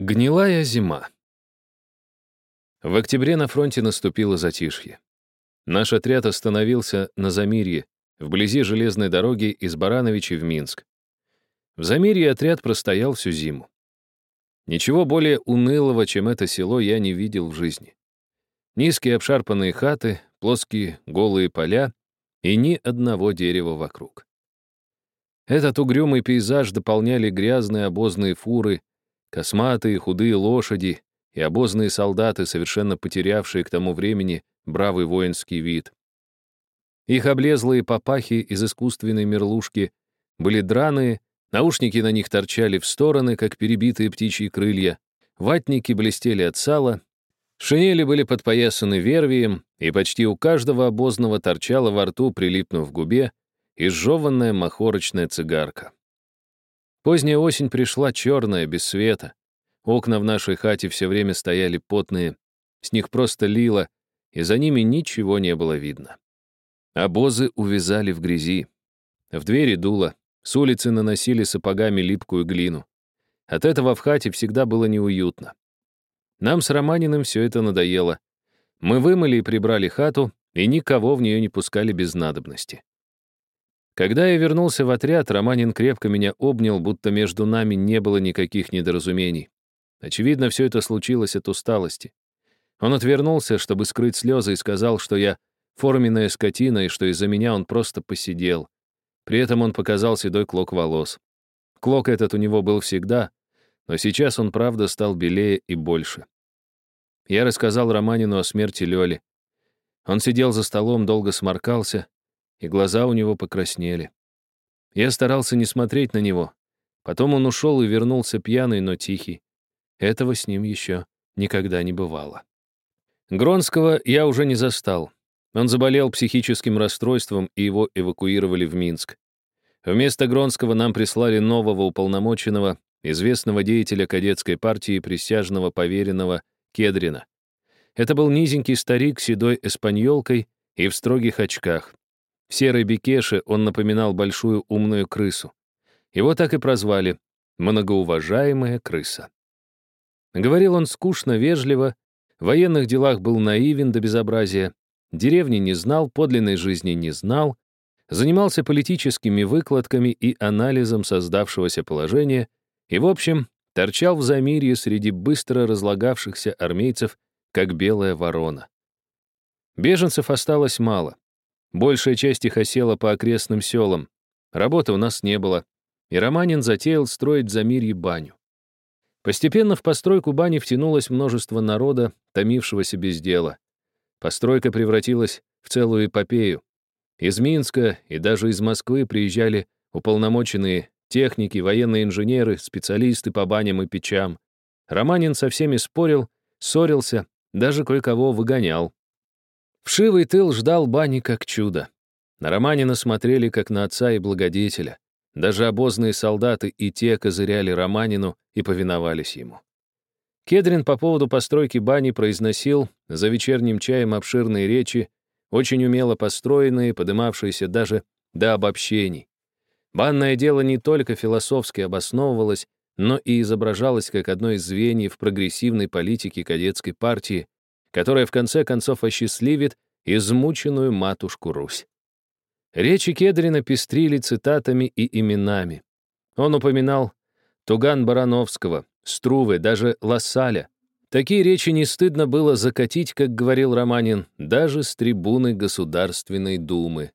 Гнилая зима. В октябре на фронте наступило затишье. Наш отряд остановился на Замирье, вблизи железной дороги из Барановичей в Минск. В Замирье отряд простоял всю зиму. Ничего более унылого, чем это село, я не видел в жизни. Низкие обшарпанные хаты, плоские голые поля и ни одного дерева вокруг. Этот угрюмый пейзаж дополняли грязные обозные фуры, Косматые худые лошади и обозные солдаты, совершенно потерявшие к тому времени бравый воинский вид. Их облезлые папахи из искусственной мерлушки были драные, наушники на них торчали в стороны, как перебитые птичьи крылья, ватники блестели от сала, шинели были подпоясаны вервием, и почти у каждого обозного торчала во рту, прилипнув к губе, изжеванная махорочная цигарка. Поздняя осень пришла черная, без света. Окна в нашей хате все время стояли потные, с них просто лило, и за ними ничего не было видно. Обозы увязали в грязи. В двери дуло, с улицы наносили сапогами липкую глину. От этого в хате всегда было неуютно. Нам с Романиным все это надоело. Мы вымыли и прибрали хату, и никого в нее не пускали без надобности. Когда я вернулся в отряд, Романин крепко меня обнял, будто между нами не было никаких недоразумений. Очевидно, все это случилось от усталости. Он отвернулся, чтобы скрыть слезы, и сказал, что я форменная скотина, и что из-за меня он просто посидел. При этом он показал седой клок волос. Клок этот у него был всегда, но сейчас он, правда, стал белее и больше. Я рассказал Романину о смерти Лёли. Он сидел за столом, долго сморкался, и глаза у него покраснели. Я старался не смотреть на него. Потом он ушел и вернулся пьяный, но тихий. Этого с ним еще никогда не бывало. Гронского я уже не застал. Он заболел психическим расстройством, и его эвакуировали в Минск. Вместо Гронского нам прислали нового уполномоченного, известного деятеля кадетской партии присяжного поверенного Кедрина. Это был низенький старик с седой эспаньолкой и в строгих очках. В серой бекеше он напоминал большую умную крысу. Его так и прозвали «многоуважаемая крыса». Говорил он скучно, вежливо, в военных делах был наивен до безобразия, деревни не знал, подлинной жизни не знал, занимался политическими выкладками и анализом создавшегося положения и, в общем, торчал в замирье среди быстро разлагавшихся армейцев, как белая ворона. Беженцев осталось мало. Большая часть их осела по окрестным селам. Работы у нас не было. И Романин затеял строить в Замирье баню. Постепенно в постройку бани втянулось множество народа, томившегося без дела. Постройка превратилась в целую эпопею. Из Минска и даже из Москвы приезжали уполномоченные техники, военные инженеры, специалисты по баням и печам. Романин со всеми спорил, ссорился, даже кое-кого выгонял. Вшивый тыл ждал бани как чудо. На Романина смотрели как на отца и благодетеля. Даже обозные солдаты и те козыряли Романину и повиновались ему. Кедрин по поводу постройки бани произносил за вечерним чаем обширные речи, очень умело построенные, подымавшиеся даже до обобщений. Банное дело не только философски обосновывалось, но и изображалось как одно из звеньев прогрессивной политики кадетской партии, которая в конце концов осчастливит измученную матушку Русь. Речи Кедрина пестрили цитатами и именами. Он упоминал Туган Барановского, Струвы, даже Лассаля. Такие речи не стыдно было закатить, как говорил Романин, даже с трибуны Государственной Думы.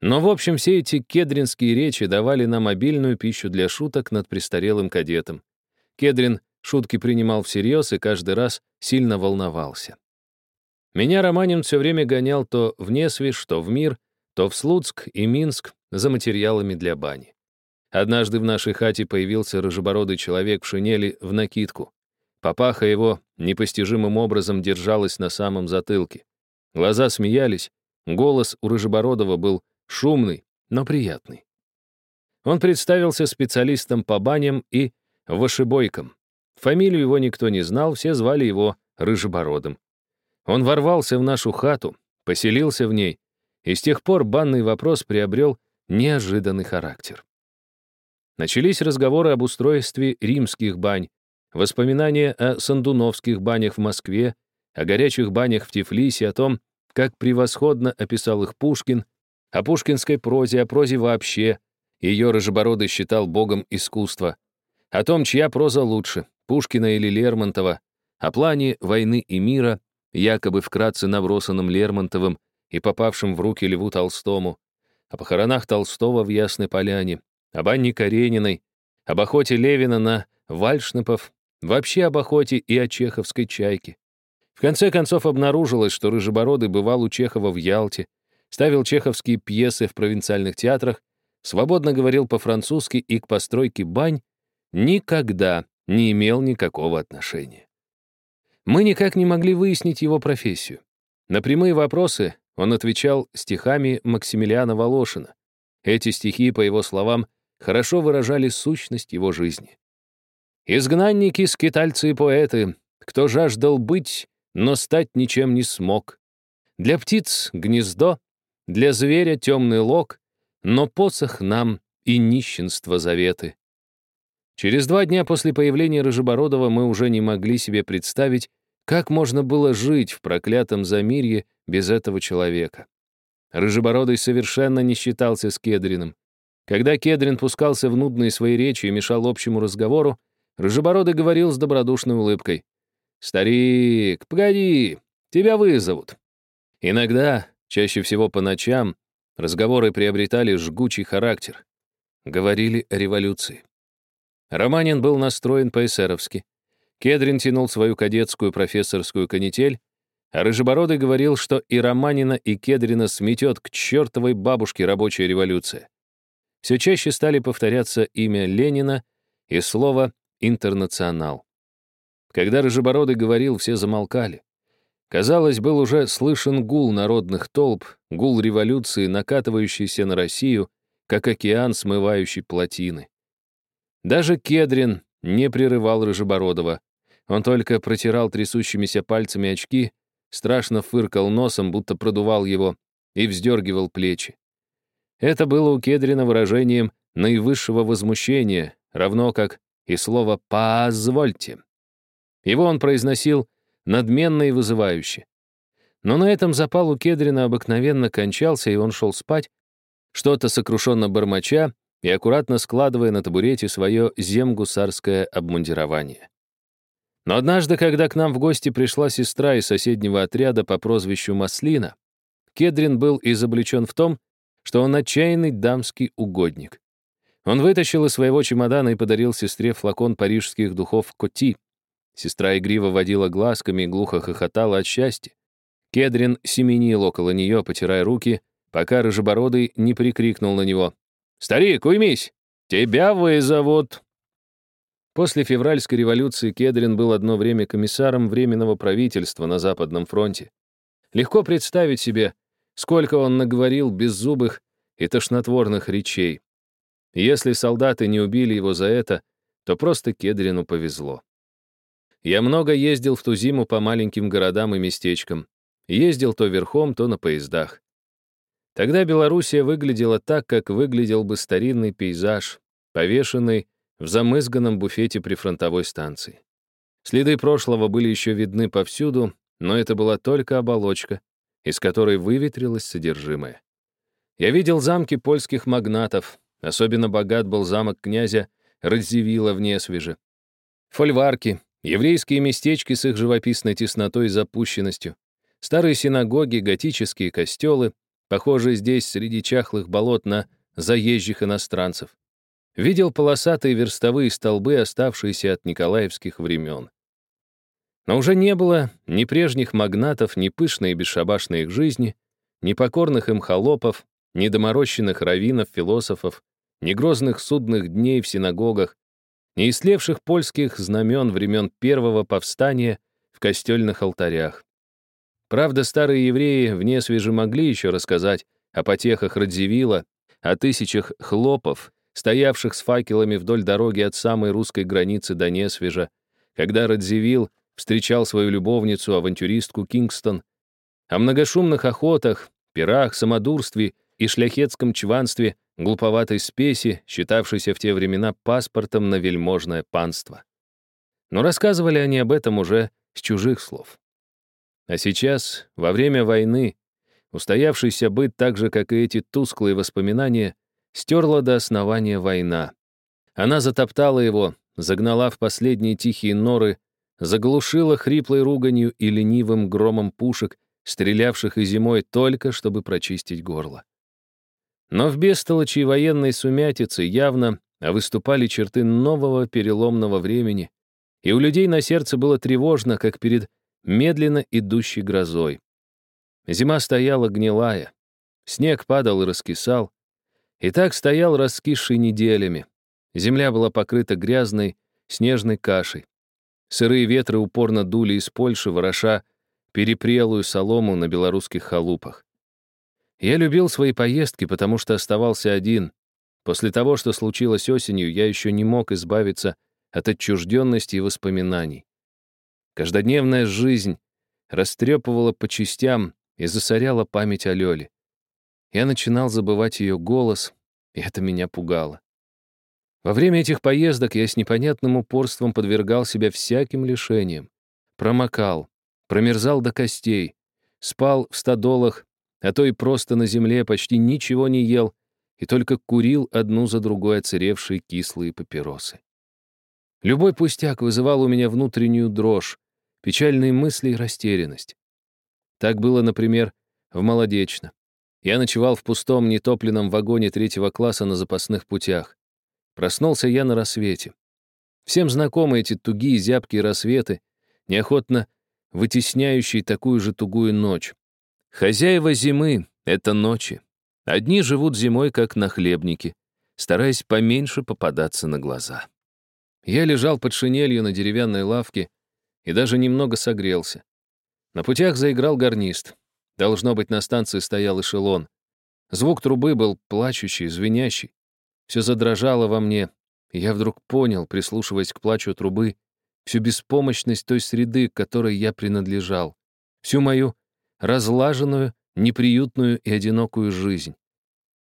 Но, в общем, все эти кедринские речи давали нам обильную пищу для шуток над престарелым кадетом. Кедрин Шутки принимал всерьез и каждый раз сильно волновался. Меня Романин все время гонял то в Несвиш, то в Мир, то в Слуцк и Минск за материалами для бани. Однажды в нашей хате появился рыжебородый человек в шинели в накидку. Папаха его непостижимым образом держалась на самом затылке. Глаза смеялись, голос у Рыжебородова был шумный, но приятный. Он представился специалистом по баням и вышибойкам. Фамилию его никто не знал, все звали его Рыжебородым. Он ворвался в нашу хату, поселился в ней, и с тех пор банный вопрос приобрел неожиданный характер. Начались разговоры об устройстве римских бань. воспоминания о сандуновских банях в Москве, о горячих банях в Тифлисе, о том, как превосходно описал их Пушкин, о пушкинской прозе, о прозе вообще. Ее Рыжебородый считал богом искусства. О том, чья проза лучше, Пушкина или Лермонтова, о плане войны и мира, якобы вкратце набросанном Лермонтовым и попавшим в руки Льву Толстому, о похоронах Толстого в Ясной Поляне, об Анне Карениной, об охоте Левина на Вальшнепов, вообще об охоте и о чеховской чайке. В конце концов обнаружилось, что Рыжебородый бывал у Чехова в Ялте, ставил чеховские пьесы в провинциальных театрах, свободно говорил по-французски и к постройке бань никогда не имел никакого отношения. Мы никак не могли выяснить его профессию. На прямые вопросы он отвечал стихами Максимилиана Волошина. Эти стихи, по его словам, хорошо выражали сущность его жизни. «Изгнанники, скитальцы и поэты, кто жаждал быть, но стать ничем не смог. Для птиц — гнездо, для зверя — темный лог, но посох нам и нищенство заветы. Через два дня после появления Рыжебородова мы уже не могли себе представить, как можно было жить в проклятом Замирье без этого человека. Рыжебородый совершенно не считался с Кедриным. Когда Кедрин пускался в нудные свои речи и мешал общему разговору, Рыжебородый говорил с добродушной улыбкой. «Старик, погоди, тебя вызовут». Иногда, чаще всего по ночам, разговоры приобретали жгучий характер. Говорили о революции. Романин был настроен по-эсеровски. Кедрин тянул свою кадетскую профессорскую канитель, а Рыжебородый говорил, что и Романина, и Кедрина сметет к чертовой бабушке рабочая революция. Все чаще стали повторяться имя Ленина и слово «интернационал». Когда Рыжебородый говорил, все замолкали. Казалось, был уже слышен гул народных толп, гул революции, накатывающийся на Россию, как океан, смывающий плотины. Даже Кедрин не прерывал Рыжебородова, он только протирал трясущимися пальцами очки, страшно фыркал носом, будто продувал его, и вздергивал плечи. Это было у Кедрина выражением наивысшего возмущения, равно как и слово «позвольте». Его он произносил надменно и вызывающе. Но на этом запал у Кедрина обыкновенно кончался, и он шел спать, что-то сокрушенно бормоча и аккуратно складывая на табурете свое земгусарское обмундирование. Но однажды, когда к нам в гости пришла сестра из соседнего отряда по прозвищу Маслина, Кедрин был изобличен в том, что он отчаянный дамский угодник. Он вытащил из своего чемодана и подарил сестре флакон парижских духов Коти. Сестра игриво водила глазками и глухо хохотала от счастья. Кедрин семенил около нее, потирая руки, пока Рыжебородый не прикрикнул на него. «Старик, уймись! Тебя вызовут!» После февральской революции Кедрин был одно время комиссаром Временного правительства на Западном фронте. Легко представить себе, сколько он наговорил беззубых и тошнотворных речей. Если солдаты не убили его за это, то просто Кедрину повезло. Я много ездил в ту зиму по маленьким городам и местечкам. Ездил то верхом, то на поездах. Тогда Белоруссия выглядела так, как выглядел бы старинный пейзаж, повешенный в замызганном буфете при фронтовой станции. Следы прошлого были еще видны повсюду, но это была только оболочка, из которой выветрилось содержимое. Я видел замки польских магнатов, особенно богат был замок князя Радзивилла в Несвеже. Фольварки, еврейские местечки с их живописной теснотой и запущенностью, старые синагоги, готические костелы, похожие здесь среди чахлых болот на заезжих иностранцев. Видел полосатые верстовые столбы, оставшиеся от николаевских времен. Но уже не было ни прежних магнатов, ни пышной и бесшабашной их жизни, ни покорных им холопов, ни доморощенных раввинов, философов, ни грозных судных дней в синагогах, ни истлевших польских знамен времен первого повстания в костельных алтарях. Правда, старые евреи вне свежи могли еще рассказать о потехах Радзивилла, о тысячах хлопов стоявших с факелами вдоль дороги от самой русской границы до Несвежа, когда Радзивилл встречал свою любовницу, авантюристку Кингстон, о многошумных охотах, пирах, самодурстве и шляхетском чванстве глуповатой спеси, считавшейся в те времена паспортом на вельможное панство. Но рассказывали они об этом уже с чужих слов. А сейчас, во время войны, устоявшийся быт, так же, как и эти тусклые воспоминания, стерла до основания война. Она затоптала его, загнала в последние тихие норы, заглушила хриплой руганью и ленивым громом пушек, стрелявших и зимой только, чтобы прочистить горло. Но в бестолочи военной сумятицы явно выступали черты нового переломного времени, и у людей на сердце было тревожно, как перед медленно идущей грозой. Зима стояла гнилая, снег падал и раскисал, и так стоял раскисший неделями. Земля была покрыта грязной, снежной кашей. Сырые ветры упорно дули из Польши, вороша перепрелую солому на белорусских халупах. Я любил свои поездки, потому что оставался один. После того, что случилось осенью, я еще не мог избавиться от отчужденности и воспоминаний. Каждодневная жизнь растрепывала по частям и засоряла память о Лёле. Я начинал забывать ее голос, и это меня пугало. Во время этих поездок я с непонятным упорством подвергал себя всяким лишениям. Промокал, промерзал до костей, спал в стадолах а то и просто на земле почти ничего не ел и только курил одну за другой оцаревшие кислые папиросы. Любой пустяк вызывал у меня внутреннюю дрожь, печальные мысли и растерянность. Так было, например, в Молодечно. Я ночевал в пустом нетопленном вагоне третьего класса на запасных путях. Проснулся я на рассвете. Всем знакомы эти тугие зябкие рассветы, неохотно вытесняющие такую же тугую ночь. Хозяева зимы — это ночи. Одни живут зимой, как нахлебники, стараясь поменьше попадаться на глаза. Я лежал под шинелью на деревянной лавке и даже немного согрелся. На путях заиграл гарнист. Должно быть, на станции стоял эшелон. Звук трубы был плачущий, звенящий. Все задрожало во мне, и я вдруг понял, прислушиваясь к плачу трубы, всю беспомощность той среды, к которой я принадлежал, всю мою разлаженную, неприютную и одинокую жизнь.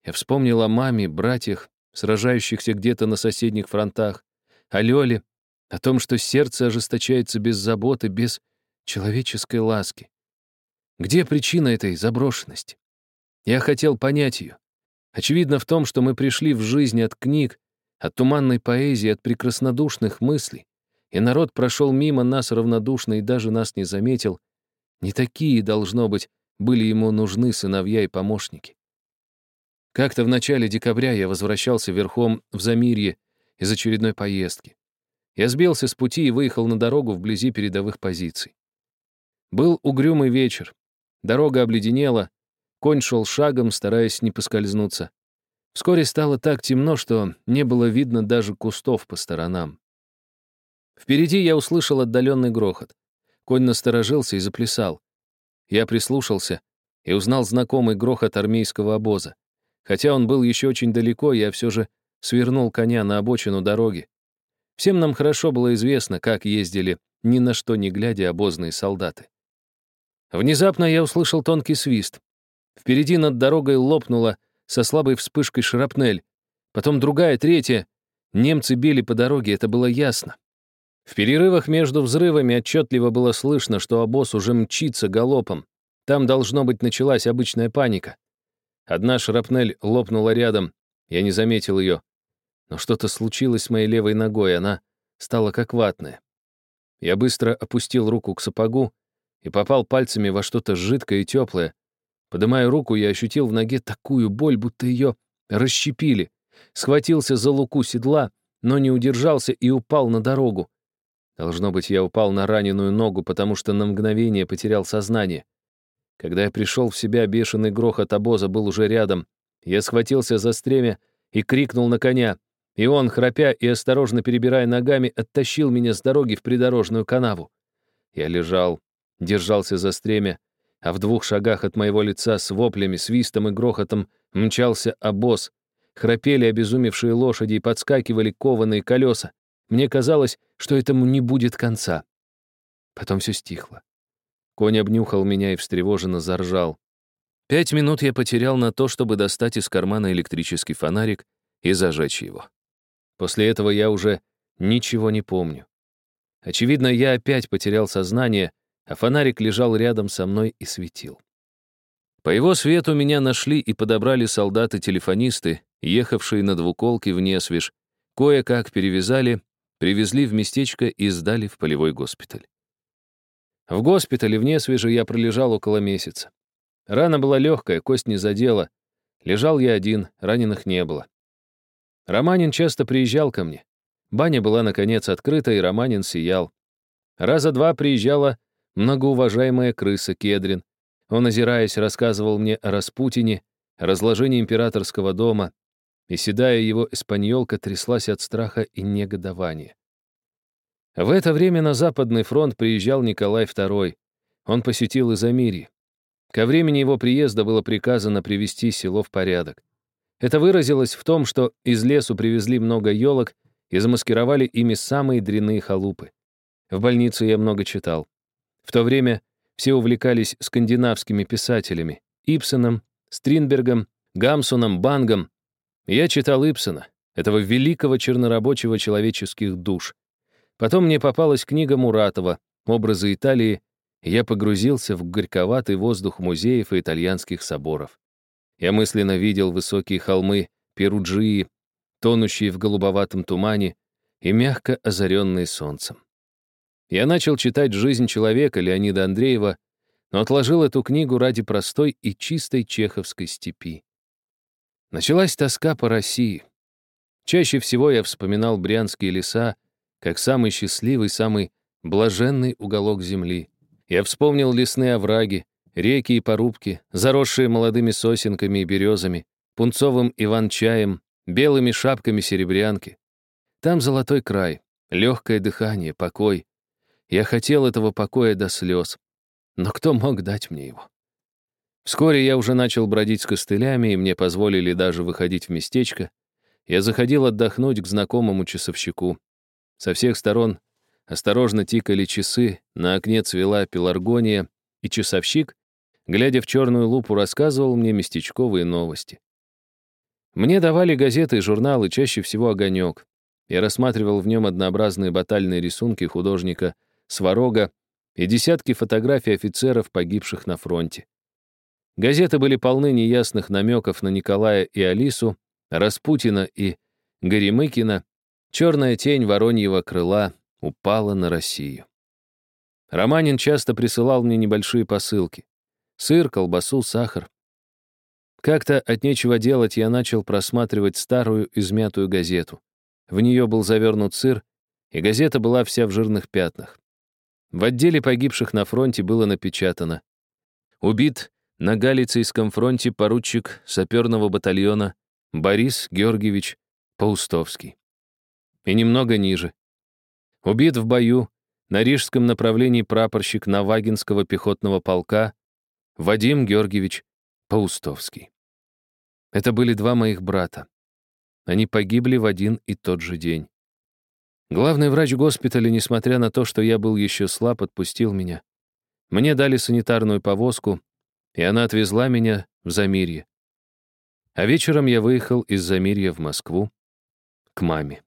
Я вспомнил о маме, братьях, сражающихся где-то на соседних фронтах, о Лёле, о том, что сердце ожесточается без заботы, без человеческой ласки. Где причина этой заброшенности? Я хотел понять ее. Очевидно в том, что мы пришли в жизнь от книг, от туманной поэзии, от прекраснодушных мыслей, и народ прошел мимо нас равнодушно и даже нас не заметил, не такие, должно быть, были ему нужны сыновья и помощники. Как-то в начале декабря я возвращался верхом в Замирье из очередной поездки. Я сбился с пути и выехал на дорогу вблизи передовых позиций. Был угрюмый вечер. Дорога обледенела, конь шел шагом, стараясь не поскользнуться. Вскоре стало так темно, что не было видно даже кустов по сторонам. Впереди я услышал отдаленный грохот. Конь насторожился и заплясал. Я прислушался и узнал знакомый грохот армейского обоза. Хотя он был еще очень далеко, я все же свернул коня на обочину дороги. Всем нам хорошо было известно, как ездили ни на что не глядя обозные солдаты. Внезапно я услышал тонкий свист. Впереди над дорогой лопнула со слабой вспышкой шрапнель. Потом другая, третья. Немцы били по дороге, это было ясно. В перерывах между взрывами отчетливо было слышно, что обоз уже мчится галопом. Там, должно быть, началась обычная паника. Одна шрапнель лопнула рядом, я не заметил ее. Но что-то случилось с моей левой ногой, она стала как ватная. Я быстро опустил руку к сапогу и попал пальцами во что-то жидкое и теплое. Подымая руку, я ощутил в ноге такую боль, будто ее расщепили. Схватился за луку седла, но не удержался и упал на дорогу. Должно быть, я упал на раненую ногу, потому что на мгновение потерял сознание. Когда я пришел в себя, бешеный грохот обоза был уже рядом. Я схватился за стремя и крикнул на коня. И он, храпя и осторожно перебирая ногами, оттащил меня с дороги в придорожную канаву. Я лежал, держался за стремя, а в двух шагах от моего лица с воплями, свистом и грохотом мчался обоз. Храпели обезумевшие лошади и подскакивали кованые колеса. Мне казалось, что этому не будет конца. Потом все стихло. Конь обнюхал меня и встревоженно заржал. Пять минут я потерял на то, чтобы достать из кармана электрический фонарик и зажечь его. После этого я уже ничего не помню. Очевидно, я опять потерял сознание, а фонарик лежал рядом со мной и светил. По его свету меня нашли и подобрали солдаты-телефонисты, ехавшие на двуколке в Несвеж, кое-как перевязали, привезли в местечко и сдали в полевой госпиталь. В госпитале в Несвеже я пролежал около месяца. Рана была легкая, кость не задела. Лежал я один, раненых не было. Романин часто приезжал ко мне. Баня была, наконец, открыта, и Романин сиял. Раза два приезжала многоуважаемая крыса Кедрин. Он, озираясь, рассказывал мне о Распутине, разложении императорского дома, и седая его эспаньолка тряслась от страха и негодования. В это время на Западный фронт приезжал Николай II. Он посетил Изамирье. Ко времени его приезда было приказано привести село в порядок. Это выразилось в том, что из лесу привезли много елок и замаскировали ими самые дрянные халупы. В больнице я много читал. В то время все увлекались скандинавскими писателями — Ипсоном, Стринбергом, Гамсуном, Бангом. Я читал Ипсона, этого великого чернорабочего человеческих душ. Потом мне попалась книга Муратова «Образы Италии», и я погрузился в горьковатый воздух музеев и итальянских соборов. Я мысленно видел высокие холмы Перуджии, тонущие в голубоватом тумане и мягко озаренные солнцем. Я начал читать «Жизнь человека» Леонида Андреева, но отложил эту книгу ради простой и чистой чеховской степи. Началась тоска по России. Чаще всего я вспоминал брянские леса, как самый счастливый, самый блаженный уголок земли. Я вспомнил лесные овраги, реки и порубки, заросшие молодыми сосенками и березами, пунцовым иван-чаем, белыми шапками серебрянки. Там золотой край, легкое дыхание, покой. Я хотел этого покоя до слез. Но кто мог дать мне его? Вскоре я уже начал бродить с костылями, и мне позволили даже выходить в местечко. Я заходил отдохнуть к знакомому часовщику. Со всех сторон осторожно тикали часы, на окне цвела пеларгония, и часовщик, глядя в черную лупу, рассказывал мне местечковые новости. Мне давали газеты и журналы, чаще всего «Огонек». Я рассматривал в нем однообразные батальные рисунки художника Сварога и десятки фотографий офицеров, погибших на фронте. Газеты были полны неясных намеков на Николая и Алису, Распутина и Горемыкина. Черная тень вороньего крыла упала на Россию. Романин часто присылал мне небольшие посылки. Сыр, колбасу, сахар. Как-то от нечего делать я начал просматривать старую измятую газету. В нее был завернут сыр, и газета была вся в жирных пятнах. В отделе погибших на фронте было напечатано «Убит на Галицийском фронте поручик саперного батальона Борис Георгиевич Паустовский». И немного ниже. Убит в бою на рижском направлении прапорщик Навагинского пехотного полка Вадим Георгиевич Паустовский. Это были два моих брата. Они погибли в один и тот же день. Главный врач госпиталя, несмотря на то, что я был еще слаб, отпустил меня. Мне дали санитарную повозку, и она отвезла меня в Замирье. А вечером я выехал из Замирья в Москву к маме.